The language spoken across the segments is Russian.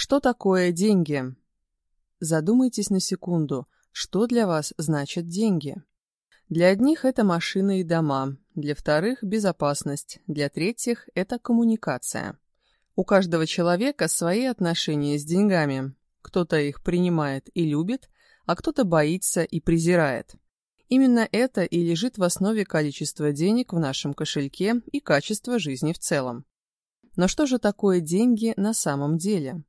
Что такое деньги? Задумайтесь на секунду, что для вас значат деньги? Для одних это машины и дома, для вторых – безопасность, для третьих – это коммуникация. У каждого человека свои отношения с деньгами. Кто-то их принимает и любит, а кто-то боится и презирает. Именно это и лежит в основе количества денег в нашем кошельке и качества жизни в целом. Но что же такое деньги на самом деле?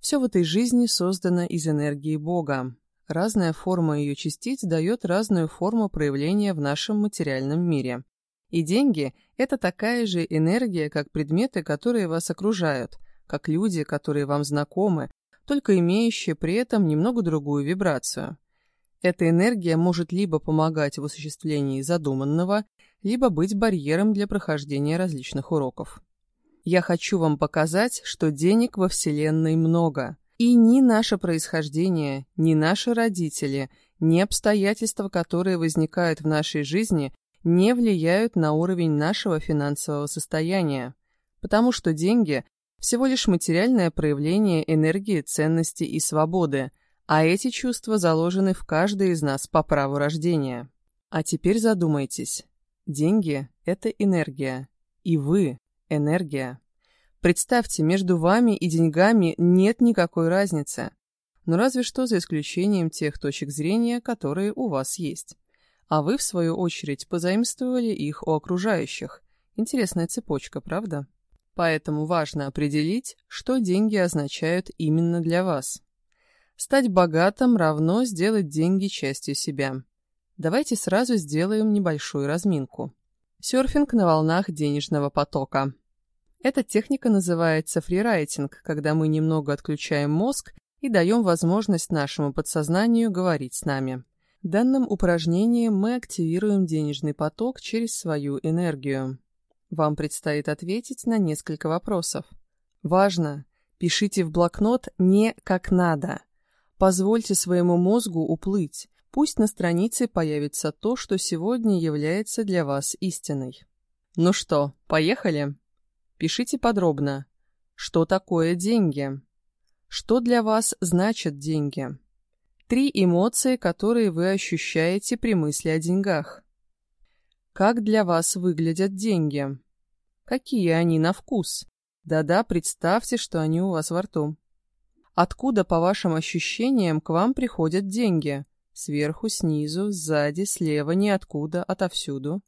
Все в этой жизни создано из энергии Бога. Разная форма ее частиц дает разную форму проявления в нашем материальном мире. И деньги – это такая же энергия, как предметы, которые вас окружают, как люди, которые вам знакомы, только имеющие при этом немного другую вибрацию. Эта энергия может либо помогать в осуществлении задуманного, либо быть барьером для прохождения различных уроков. Я хочу вам показать, что денег во Вселенной много. И ни наше происхождение, ни наши родители, ни обстоятельства, которые возникают в нашей жизни, не влияют на уровень нашего финансового состояния. Потому что деньги – всего лишь материальное проявление энергии, ценности и свободы, а эти чувства заложены в каждой из нас по праву рождения. А теперь задумайтесь. Деньги – это энергия. И вы Энергия. Представьте, между вами и деньгами нет никакой разницы. Ну разве что за исключением тех точек зрения, которые у вас есть. А вы, в свою очередь, позаимствовали их у окружающих. Интересная цепочка, правда? Поэтому важно определить, что деньги означают именно для вас. Стать богатым равно сделать деньги частью себя. Давайте сразу сделаем небольшую разминку. Серфинг на волнах денежного потока. Эта техника называется фрирайтинг, когда мы немного отключаем мозг и даем возможность нашему подсознанию говорить с нами. Данным упражнением мы активируем денежный поток через свою энергию. Вам предстоит ответить на несколько вопросов. Важно! Пишите в блокнот не как надо. Позвольте своему мозгу уплыть. Пусть на странице появится то, что сегодня является для вас истиной. Ну что, поехали? Пишите подробно. Что такое деньги? Что для вас значат деньги? Три эмоции, которые вы ощущаете при мысли о деньгах. Как для вас выглядят деньги? Какие они на вкус? Да-да, представьте, что они у вас во рту. Откуда, по вашим ощущениям, к вам приходят деньги? Сверху, снизу, сзади, слева, ниоткуда, отовсюду.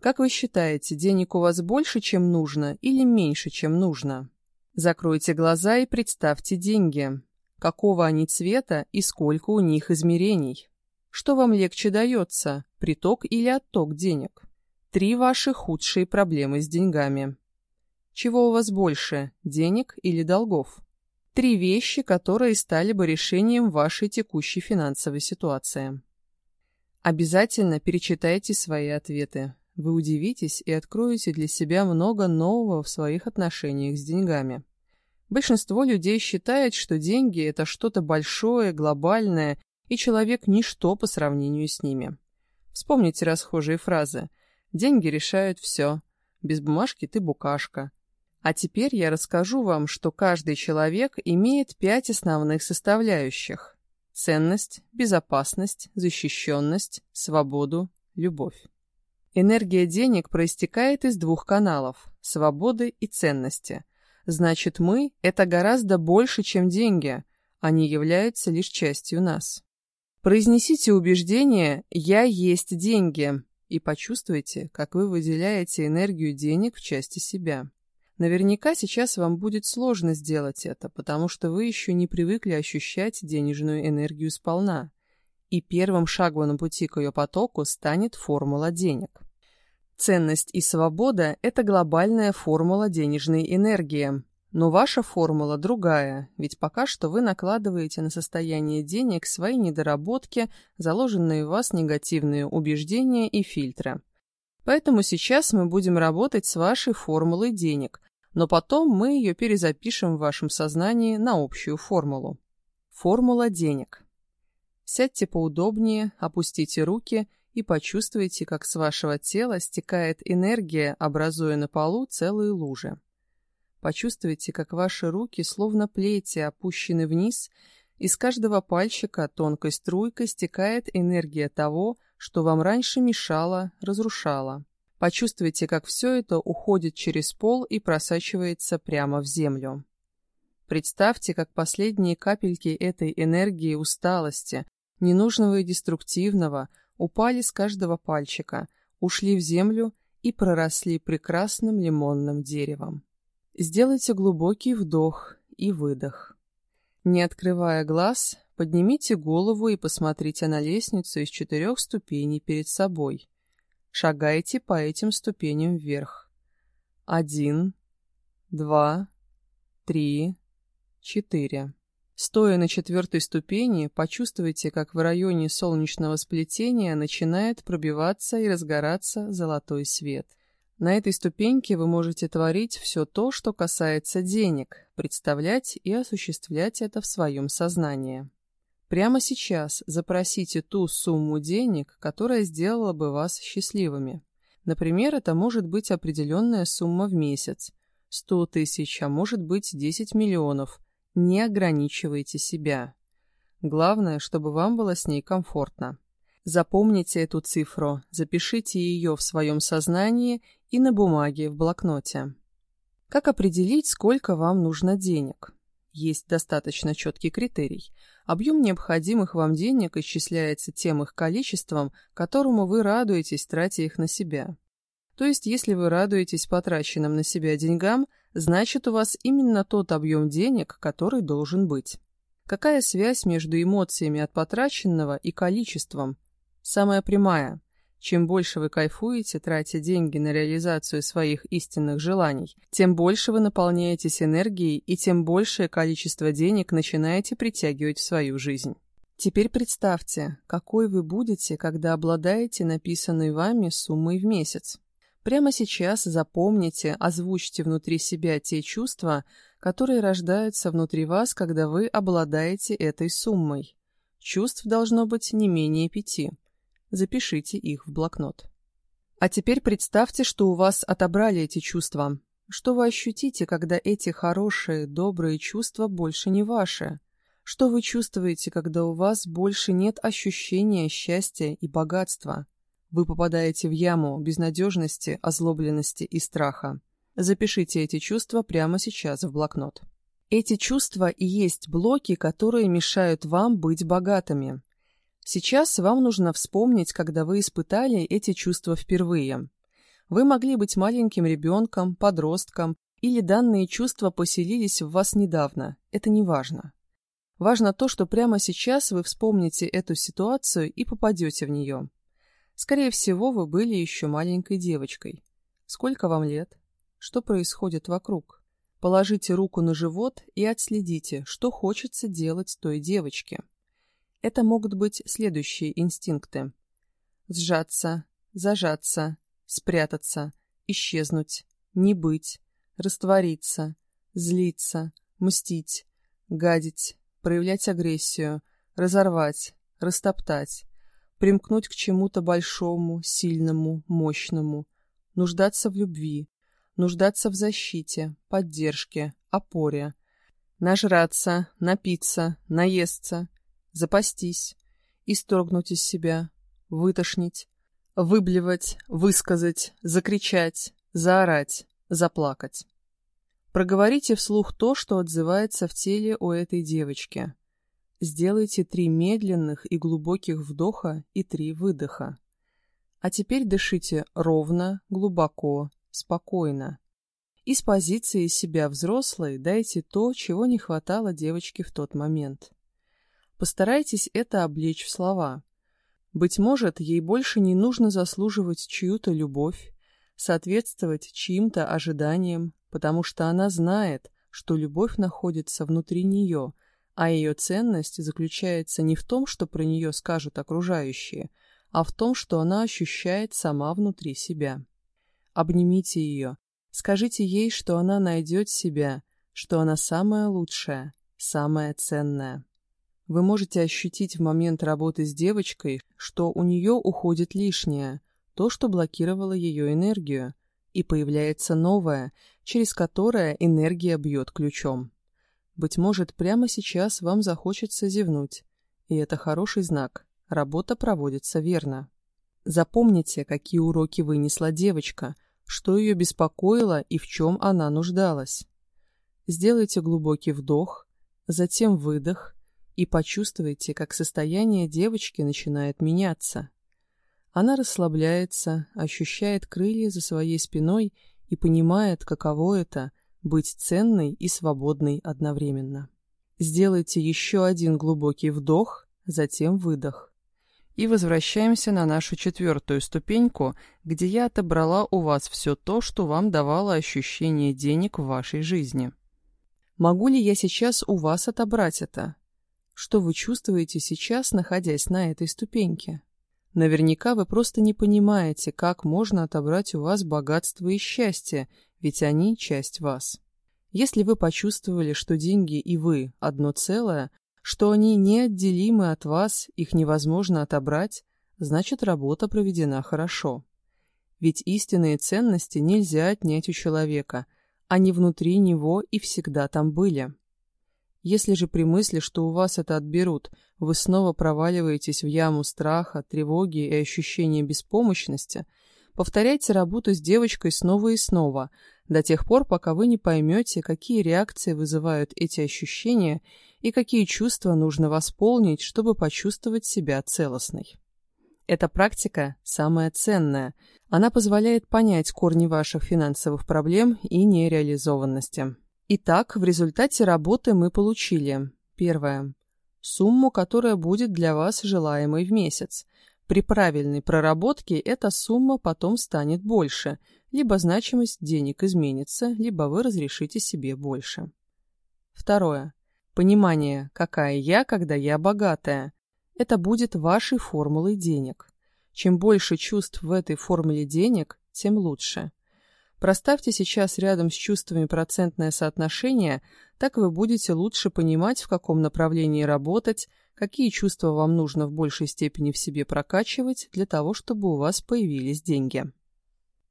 Как вы считаете, денег у вас больше, чем нужно, или меньше, чем нужно? Закройте глаза и представьте деньги. Какого они цвета и сколько у них измерений? Что вам легче дается, приток или отток денег? Три ваши худшие проблемы с деньгами. Чего у вас больше, денег или долгов? Три вещи, которые стали бы решением вашей текущей финансовой ситуации. Обязательно перечитайте свои ответы. Вы удивитесь и откроете для себя много нового в своих отношениях с деньгами. Большинство людей считает, что деньги – это что-то большое, глобальное, и человек – ничто по сравнению с ними. Вспомните расхожие фразы «Деньги решают все», «Без бумажки ты букашка». А теперь я расскажу вам, что каждый человек имеет пять основных составляющих – ценность, безопасность, защищенность, свободу, любовь. Энергия денег проистекает из двух каналов – свободы и ценности. Значит, мы – это гораздо больше, чем деньги. Они являются лишь частью нас. Произнесите убеждение «Я есть деньги» и почувствуйте, как вы выделяете энергию денег в части себя. Наверняка сейчас вам будет сложно сделать это, потому что вы еще не привыкли ощущать денежную энергию сполна. И первым шагом на пути к ее потоку станет формула денег. Ценность и свобода – это глобальная формула денежной энергии. Но ваша формула другая, ведь пока что вы накладываете на состояние денег свои недоработки, заложенные в вас негативные убеждения и фильтры. Поэтому сейчас мы будем работать с вашей формулой денег, но потом мы ее перезапишем в вашем сознании на общую формулу. Формула денег. Сядьте поудобнее, опустите руки – и почувствуйте, как с вашего тела стекает энергия, образуя на полу целые лужи. Почувствуйте, как ваши руки, словно плети, опущены вниз, из каждого пальчика тонкой струйкой стекает энергия того, что вам раньше мешало, разрушало. Почувствуйте, как все это уходит через пол и просачивается прямо в землю. Представьте, как последние капельки этой энергии усталости, ненужного и деструктивного, упали с каждого пальчика, ушли в землю и проросли прекрасным лимонным деревом. Сделайте глубокий вдох и выдох. Не открывая глаз, поднимите голову и посмотрите на лестницу из четырех ступеней перед собой. Шагайте по этим ступеням вверх. Один, два, три, четыре. Стоя на четвертой ступени, почувствуйте, как в районе солнечного сплетения начинает пробиваться и разгораться золотой свет. На этой ступеньке вы можете творить все то, что касается денег, представлять и осуществлять это в своем сознании. Прямо сейчас запросите ту сумму денег, которая сделала бы вас счастливыми. Например, это может быть определенная сумма в месяц. 100 тысяч, а может быть 10 миллионов. Не ограничивайте себя. Главное, чтобы вам было с ней комфортно. Запомните эту цифру, запишите ее в своем сознании и на бумаге в блокноте. Как определить, сколько вам нужно денег? Есть достаточно четкий критерий. Объем необходимых вам денег исчисляется тем их количеством, которому вы радуетесь, тратя их на себя. То есть, если вы радуетесь потраченным на себя деньгам, значит у вас именно тот объем денег, который должен быть. Какая связь между эмоциями от потраченного и количеством? Самая прямая. Чем больше вы кайфуете, тратя деньги на реализацию своих истинных желаний, тем больше вы наполняетесь энергией и тем большее количество денег начинаете притягивать в свою жизнь. Теперь представьте, какой вы будете, когда обладаете написанной вами суммой в месяц. Прямо сейчас запомните, озвучьте внутри себя те чувства, которые рождаются внутри вас, когда вы обладаете этой суммой. Чувств должно быть не менее пяти. Запишите их в блокнот. А теперь представьте, что у вас отобрали эти чувства. Что вы ощутите, когда эти хорошие, добрые чувства больше не ваши? Что вы чувствуете, когда у вас больше нет ощущения счастья и богатства? Вы попадаете в яму безнадежности, озлобленности и страха. Запишите эти чувства прямо сейчас в блокнот. Эти чувства и есть блоки, которые мешают вам быть богатыми. Сейчас вам нужно вспомнить, когда вы испытали эти чувства впервые. Вы могли быть маленьким ребенком, подростком, или данные чувства поселились в вас недавно. Это не важно. Важно то, что прямо сейчас вы вспомните эту ситуацию и попадете в нее. Скорее всего, вы были еще маленькой девочкой. Сколько вам лет? Что происходит вокруг? Положите руку на живот и отследите, что хочется делать той девочке. Это могут быть следующие инстинкты. Сжаться, зажаться, спрятаться, исчезнуть, не быть, раствориться, злиться, мстить, гадить, проявлять агрессию, разорвать, растоптать, примкнуть к чему-то большому, сильному, мощному, нуждаться в любви, нуждаться в защите, поддержке, опоре, нажраться, напиться, наесться, запастись, исторгнуть из себя, вытошнить, выблевать, высказать, закричать, заорать, заплакать. Проговорите вслух то, что отзывается в теле у этой девочки. Сделайте три медленных и глубоких вдоха и три выдоха. А теперь дышите ровно, глубоко, спокойно. Из позиции себя взрослой дайте то, чего не хватало девочке в тот момент. Постарайтесь это облечь в слова. Быть может, ей больше не нужно заслуживать чью-то любовь, соответствовать чьим-то ожиданиям, потому что она знает, что любовь находится внутри нее, а ее ценность заключается не в том, что про нее скажут окружающие, а в том, что она ощущает сама внутри себя. Обнимите ее, скажите ей, что она найдет себя, что она самая лучшая, самая ценная. Вы можете ощутить в момент работы с девочкой, что у нее уходит лишнее, то, что блокировало ее энергию. и появляется новое, через которое энергия бьет ключом. Быть может, прямо сейчас вам захочется зевнуть, и это хороший знак, работа проводится верно. Запомните, какие уроки вынесла девочка, что ее беспокоило и в чем она нуждалась. Сделайте глубокий вдох, затем выдох и почувствуйте, как состояние девочки начинает меняться. Она расслабляется, ощущает крылья за своей спиной и понимает, каково это — быть ценной и свободной одновременно. Сделайте еще один глубокий вдох, затем выдох. И возвращаемся на нашу четвертую ступеньку, где я отобрала у вас все то, что вам давало ощущение денег в вашей жизни. Могу ли я сейчас у вас отобрать это? Что вы чувствуете сейчас, находясь на этой ступеньке? Наверняка вы просто не понимаете, как можно отобрать у вас богатство и счастье, ведь они часть вас. Если вы почувствовали, что деньги и вы одно целое, что они неотделимы от вас, их невозможно отобрать, значит работа проведена хорошо. Ведь истинные ценности нельзя отнять у человека, они внутри него и всегда там были. Если же при мысли, что у вас это отберут, вы снова проваливаетесь в яму страха, тревоги и ощущения беспомощности, повторяйте работу с девочкой снова и снова, до тех пор, пока вы не поймете, какие реакции вызывают эти ощущения и какие чувства нужно восполнить, чтобы почувствовать себя целостной. Эта практика самая ценная. Она позволяет понять корни ваших финансовых проблем и нереализованности. Итак, в результате работы мы получили первое. Сумму, которая будет для вас желаемой в месяц. При правильной проработке эта сумма потом станет больше, либо значимость денег изменится, либо вы разрешите себе больше. Второе. Понимание, какая я, когда я богатая. Это будет вашей формулой денег. Чем больше чувств в этой формуле денег, тем лучше. Проставьте сейчас рядом с чувствами процентное соотношение, так вы будете лучше понимать, в каком направлении работать, какие чувства вам нужно в большей степени в себе прокачивать для того, чтобы у вас появились деньги.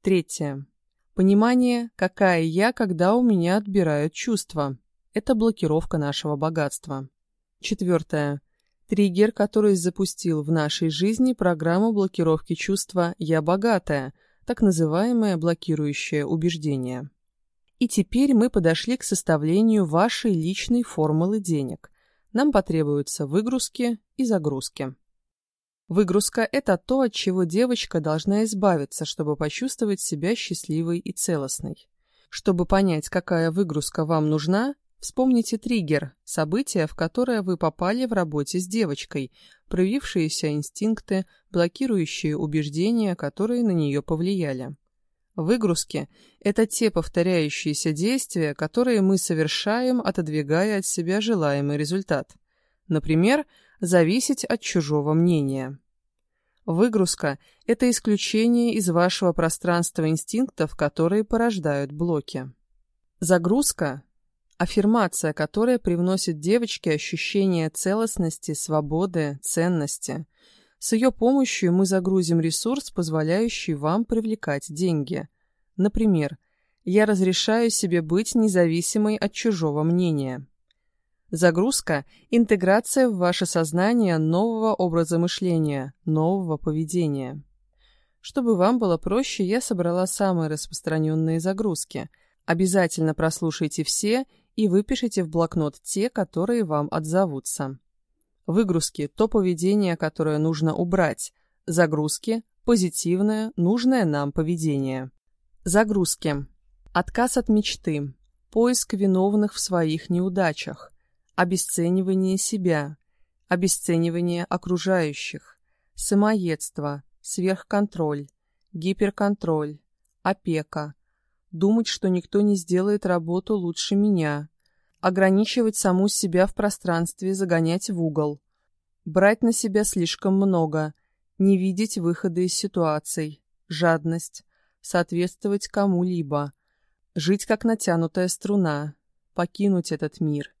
Третье. Понимание, какая я, когда у меня отбирают чувства. Это блокировка нашего богатства. Четвертое. Триггер, который запустил в нашей жизни программу блокировки чувства «я богатая», так называемое блокирующее убеждение. И теперь мы подошли к составлению вашей личной формулы денег. Нам потребуются выгрузки и загрузки. Выгрузка – это то, от чего девочка должна избавиться, чтобы почувствовать себя счастливой и целостной. Чтобы понять, какая выгрузка вам нужна, Вспомните триггер, событие, в которое вы попали в работе с девочкой, проявившиеся инстинкты, блокирующие убеждения, которые на нее повлияли. Выгрузки – это те повторяющиеся действия, которые мы совершаем, отодвигая от себя желаемый результат. Например, зависеть от чужого мнения. Выгрузка – это исключение из вашего пространства инстинктов, которые порождают блоки. Загрузка Аффирмация, которая привносит девочке ощущение целостности, свободы, ценности. С ее помощью мы загрузим ресурс, позволяющий вам привлекать деньги. Например, «Я разрешаю себе быть независимой от чужого мнения». Загрузка – интеграция в ваше сознание нового образа мышления, нового поведения. Чтобы вам было проще, я собрала самые распространенные загрузки. Обязательно прослушайте все и выпишите в блокнот те, которые вам отзовутся. Выгрузки – то поведение, которое нужно убрать. Загрузки – позитивное, нужное нам поведение. Загрузки. Отказ от мечты. Поиск виновных в своих неудачах. Обесценивание себя. Обесценивание окружающих. Самоедство. Сверхконтроль. Гиперконтроль. Опека думать, что никто не сделает работу лучше меня, ограничивать саму себя в пространстве, загонять в угол, брать на себя слишком много, не видеть выхода из ситуаций, жадность, соответствовать кому-либо, жить как натянутая струна, покинуть этот мир,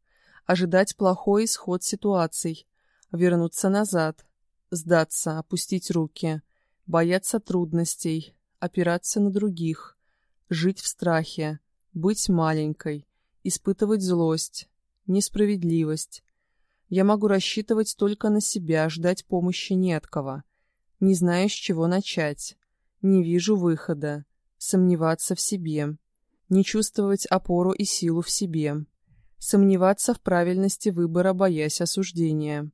ожидать плохой исход ситуаций, вернуться назад, сдаться, опустить руки, бояться трудностей, опираться на других, жить в страхе, быть маленькой, испытывать злость, несправедливость. Я могу рассчитывать только на себя, ждать помощи не от кого. Не знаю, с чего начать. Не вижу выхода. Сомневаться в себе. Не чувствовать опору и силу в себе. Сомневаться в правильности выбора, боясь осуждения.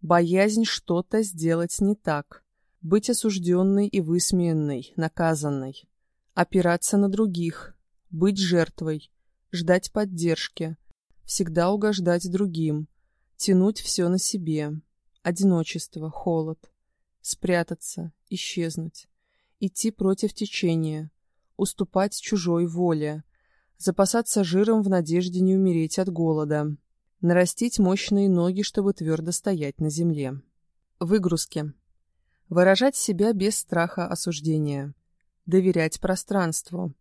Боязнь что-то сделать не так. Быть осужденной и высмеянной, наказанной. Опираться на других. Быть жертвой. Ждать поддержки. Всегда угождать другим. Тянуть все на себе. Одиночество, холод. Спрятаться, исчезнуть. Идти против течения. Уступать чужой воле. Запасаться жиром в надежде не умереть от голода. Нарастить мощные ноги, чтобы твердо стоять на земле. Выгрузки. Выражать себя без страха осуждения. Доверять пространству.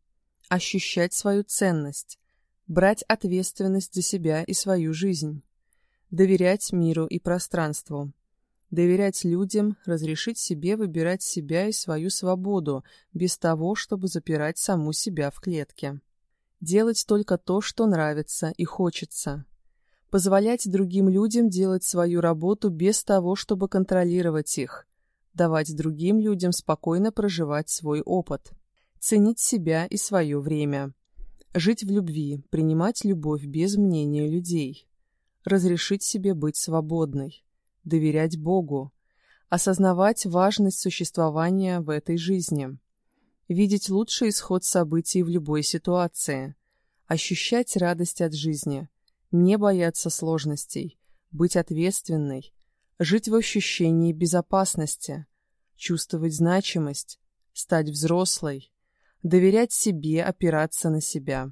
Ощущать свою ценность. Брать ответственность за себя и свою жизнь. Доверять миру и пространству. Доверять людям, разрешить себе выбирать себя и свою свободу, без того, чтобы запирать саму себя в клетке. Делать только то, что нравится и хочется. Позволять другим людям делать свою работу без того, чтобы контролировать их. Давать другим людям спокойно проживать свой опыт. Ценить себя и свое время. Жить в любви, принимать любовь без мнения людей. Разрешить себе быть свободной. Доверять Богу. Осознавать важность существования в этой жизни. Видеть лучший исход событий в любой ситуации. Ощущать радость от жизни не бояться сложностей, быть ответственной, жить в ощущении безопасности, чувствовать значимость, стать взрослой, доверять себе, опираться на себя,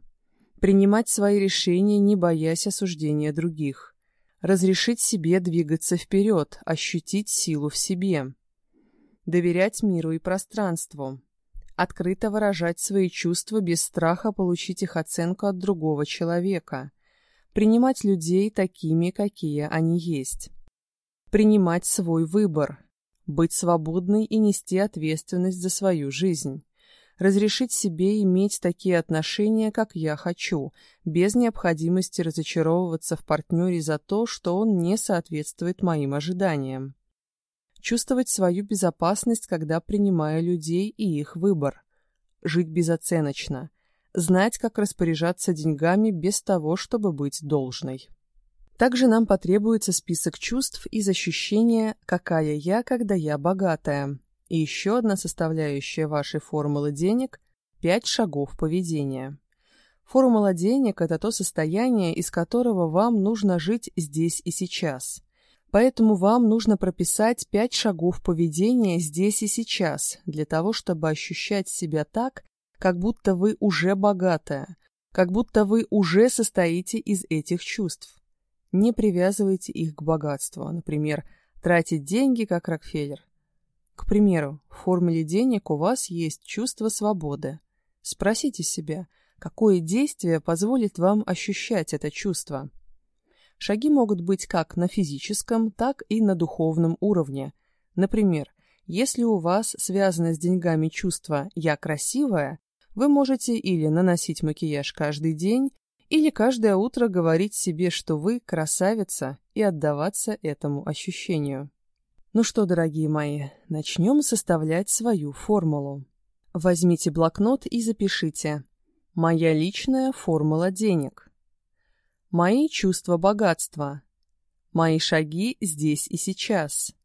принимать свои решения, не боясь осуждения других, разрешить себе двигаться вперед, ощутить силу в себе, доверять миру и пространству, открыто выражать свои чувства без страха получить их оценку от другого человека – принимать людей такими, какие они есть, принимать свой выбор, быть свободной и нести ответственность за свою жизнь, разрешить себе иметь такие отношения, как я хочу, без необходимости разочаровываться в партнере за то, что он не соответствует моим ожиданиям. Чувствовать свою безопасность, когда принимаю людей и их выбор. Жить безоценочно – знать, как распоряжаться деньгами без того, чтобы быть должной. Также нам потребуется список чувств из ощущения «какая я, когда я богатая». И еще одна составляющая вашей формулы денег – пять шагов поведения. Формула денег – это то состояние, из которого вам нужно жить здесь и сейчас. Поэтому вам нужно прописать пять шагов поведения здесь и сейчас, для того, чтобы ощущать себя так, как будто вы уже богатая, как будто вы уже состоите из этих чувств. Не привязывайте их к богатству, например, тратить деньги, как Рокфеллер. К примеру, в формуле денег у вас есть чувство свободы. Спросите себя, какое действие позволит вам ощущать это чувство. Шаги могут быть как на физическом, так и на духовном уровне. Например, если у вас связано с деньгами чувство «я красивая», вы можете или наносить макияж каждый день, или каждое утро говорить себе, что вы красавица, и отдаваться этому ощущению. Ну что, дорогие мои, начнем составлять свою формулу. Возьмите блокнот и запишите «Моя личная формула денег». Мои чувства богатства. Мои шаги здесь и сейчас.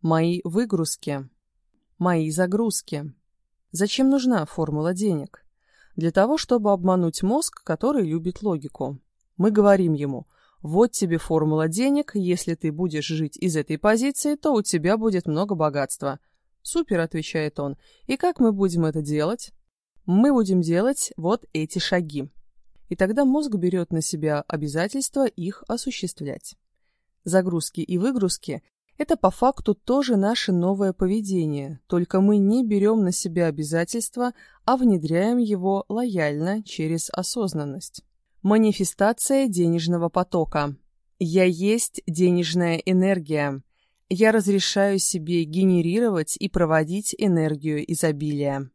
Мои выгрузки. Мои загрузки. Зачем нужна формула денег? Для того, чтобы обмануть мозг, который любит логику. Мы говорим ему, вот тебе формула денег, если ты будешь жить из этой позиции, то у тебя будет много богатства. Супер, отвечает он. И как мы будем это делать? Мы будем делать вот эти шаги. И тогда мозг берет на себя обязательство их осуществлять. Загрузки и выгрузки это по факту тоже наше новое поведение, только мы не берем на себя обязательства, а внедряем его лояльно через осознанность. Манифестация денежного потока. Я есть денежная энергия. Я разрешаю себе генерировать и проводить энергию изобилия.